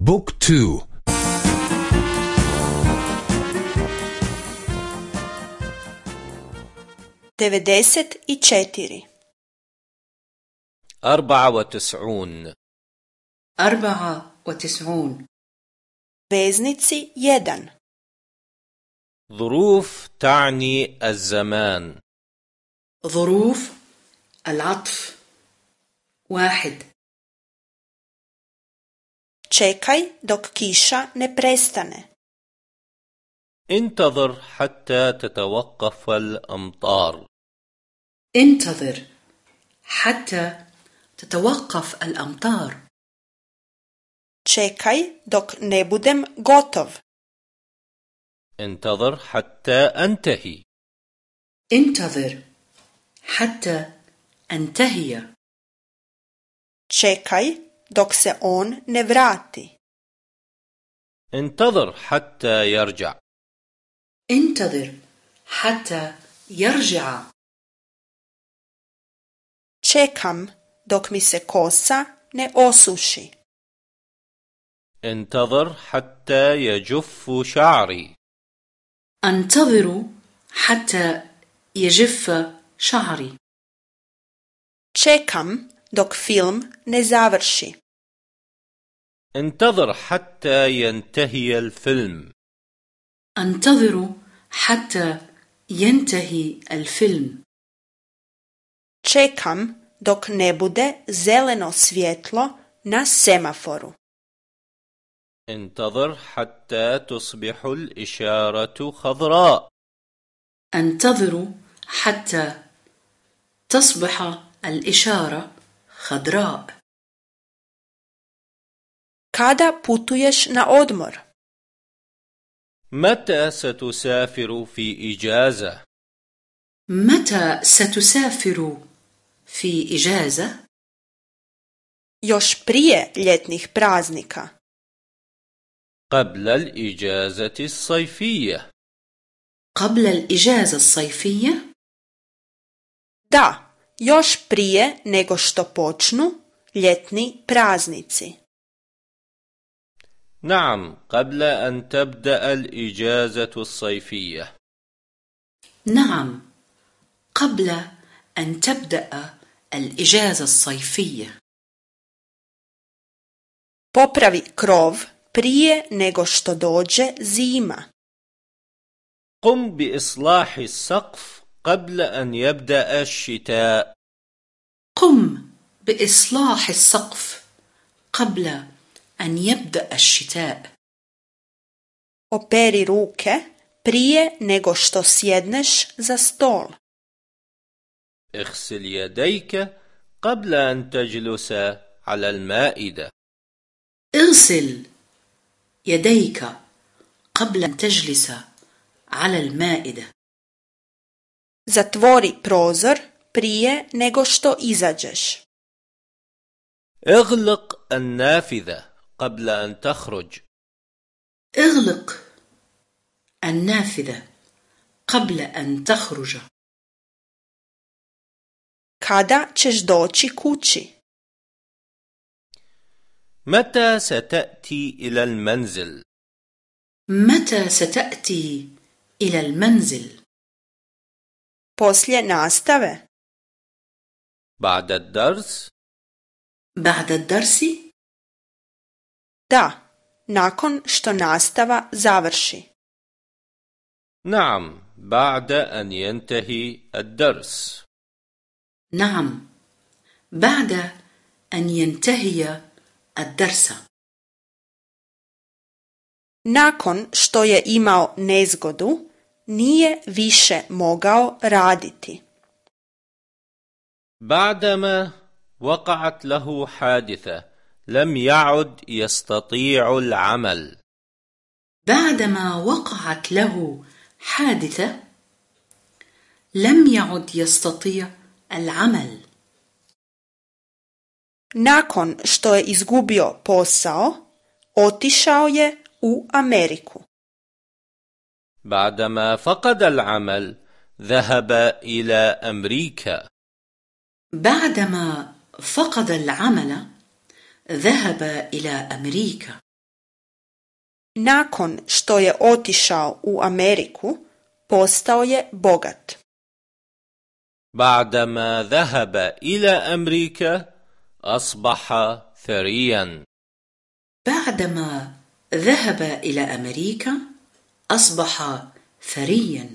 بوك تو. devedeset i četiri أربعة وتسعون. أربعة وتسعون. Veznici jedan. ظروف تعني الزمان. ظروف العطف. واحد. Čekaj dok kiša ne prestane. انتظر حتى تتوقف الأمطار. انتظر حتى تتوقف الأمطار. Čekaj dok ne budem gotov. انتظر حتى أنتهي. انتظر حتى أنتهي. Čekaj dok se on ne vrati. انتظر حتى يرجع انتظر حتى يرجع čekam dok mi se kosa ne osuši. انتظر حتى يجف شعري أنتظر حتى يجف شعري čekam dok film ne završi. انتظر حتى ينتهي الفيلم. أنتظر حتى ينتهي الفيلم. Čekam dok ne bude zeleno svjetlo na semaforu. انتظر حتى تصبح الإشارة خضراء. أنتظر حتى تصبح الإشارة خضراء kada putuješ na odmor متى ستسافر في إجازة؟ متى ستسافر في إجازة؟ još prije ljetnih praznika قبل الإجازة الصيفية قبل الإجازة الصيفية؟ Da, još prije nego što počnu ljetni praznici. نعم قبل أن تبدأ الإجازة الصيفية نعم قبل أن تبدأ الإجازة الصيفية Popravi krov prije nego što dođe zima. قم بإصلاح السقف قبل أن يبدأ الشتاء. قم بإصلاح السقف قبل أن يبدأ الشتاء. Operi ruke prije nego što sjedneš za stol. اغسل يديك قبل أن تجلس على المائدة اغسل يديك قبل أن تجلس على المائدة Zatvori prozor prije nego što izađeš. اغلق النافذة قبل أن تخرج اغلق النافذة قبل أن تخرج Kada ćeš doći kući? متى ستأتي إلى المنزل؟ متى ستأتي إلى المنزل؟ Poslije nastave? بعد الدرس؟ بعد الدرس؟ Da, nakon što nastava završi. نعم بعد أن ينتهي الدرس نعم بعد أن ينتهي الدرس Nakon što je imao nezgodu, nije više mogao raditi. بعدما وقعت له حادثة لم يعد يستطيع العمل بعدما وقعت له حادثة لم يعد يستطيع العمل Nakon što je izgubio posao, otišao je u Ameriku. بعدما فقد العمل ذهب إلى أمريكا. بعدما فقد العمل ذهب إلى أمريكا. Nakon što je otišao u Ameriku, postao je bogat. بعدما ذهب إلى أمريكا أصبح ثريا. بعدما ذهب إلى أمريكا أصبح ثريا